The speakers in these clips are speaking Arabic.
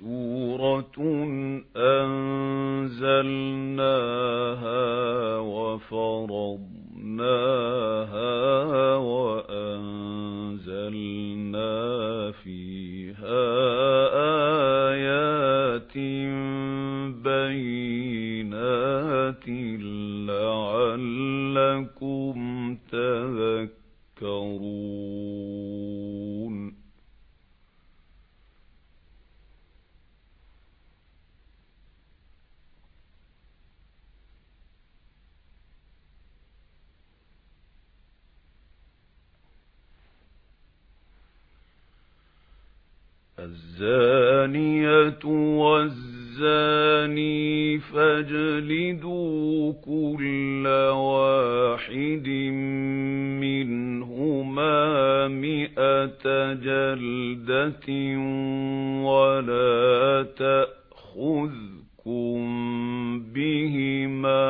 سُورَةٌ أَنزَلْنَاهَا وَفَرَضْنَاهَا الزَّانِيَةُ وَالزَّانِي فَاجْلِدُوا كُلَّ وَاحِدٍ مِنْهُمَا مِائَةَ جَلْدَةٍ وَلَا تَأْخُذْكُم بِهِمَا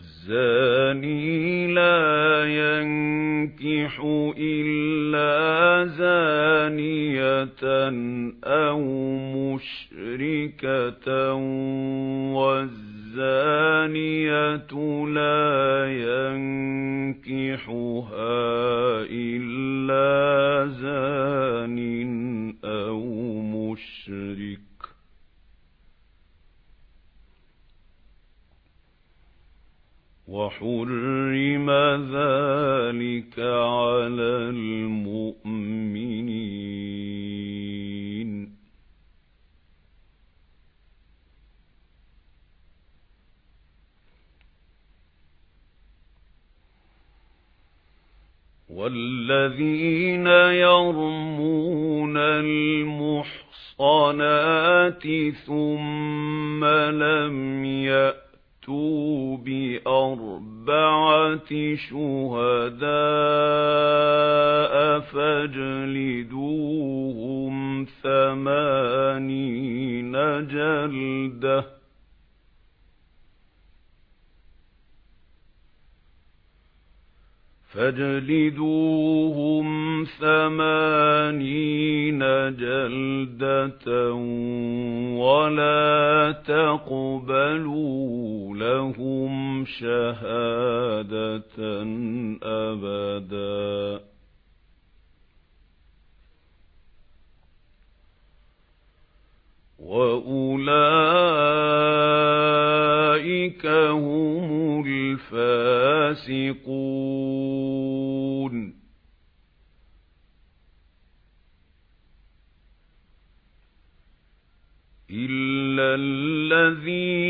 الزَّانِي لَا يَنكِحُ إِلَّا زَانِيَةً أَوْ مُشْرِكَةً وَالزَّانِيَةُ لَا يَنكِحُهَا وَحُرِّمَ ذَلِكَ عَلَى الْمُؤْمِنِينَ. وَالَّذِينَ يَرْمُونَ الْمُحْصَنَاتِ ثُمَّ لَمْ يَأْتُوا فَأْتُوا بِأَرْبَعَةِ شُهَدَاءَ فَاجْلِدُوهُمْ ثَمَانِينَ جَلْدَةً فَاجْلِدُوهُمْ ثَمَانِينَ جَلْدَةً وَلَا تَقْبَلُوا لَهُمْ شَهَادَةً أَبَدًا. وَأُولَئِكَ هُمُ الْفَاسِقُونَ. إِلَّا الَّذِينَ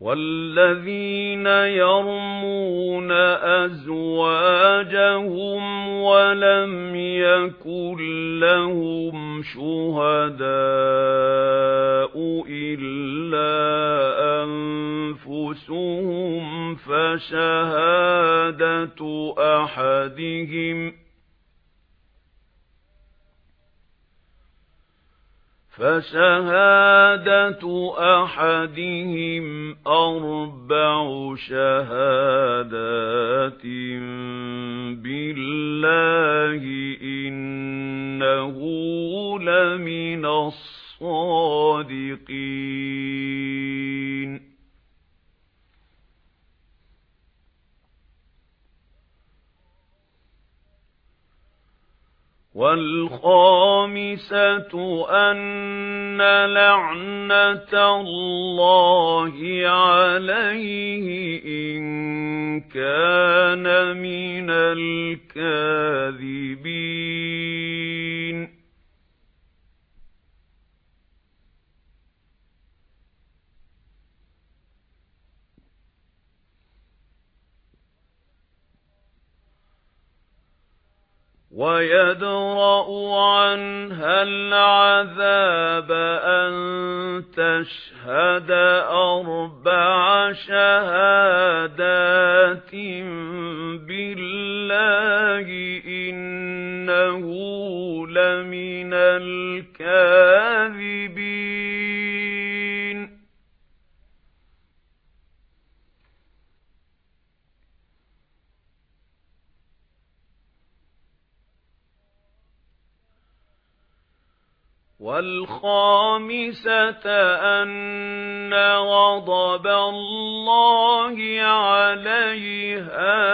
وَالَّذِينَ يَرْمُونَ أَزْوَاجَهُمْ وَلَمْ يَكُن لَّهُمْ شُهَدَاءُ إِلَّا أَنفُسُهُمْ فَشَهَادَةُ أَحَدِهِمْ فَشَهَادَةُ أَحَدِهِمْ أَرْبَعُ شَهَادَاتٍ بِاللَّهِ إِنَّهُ لَمِنَ الصَّادِقِينَ. وَالْخَامِسَةُ أَنَّ لَعْنَةَ اللَّهِ عَلَيْهِ إِن كَانَ مِنَ الْكَاذِبِينَ وَيَدْرَأُ عَنْهَا الْعَذَابَ أَن تَشْهَدَ أَرْبَعَ شَهَادَاتٍ بِاللَّهِ إِنَّهُ وَالْخَامِسَةَ أَنَّ غَضَبَ اللَّهِ عَلَيْهَا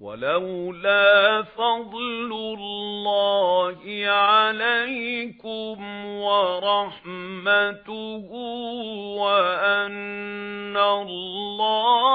وَلَوْلَا فَضْلُ اللَّهِ عَلَيْكُمْ وَرَحْمَتُهُ وَأَنَّ اللَّهَ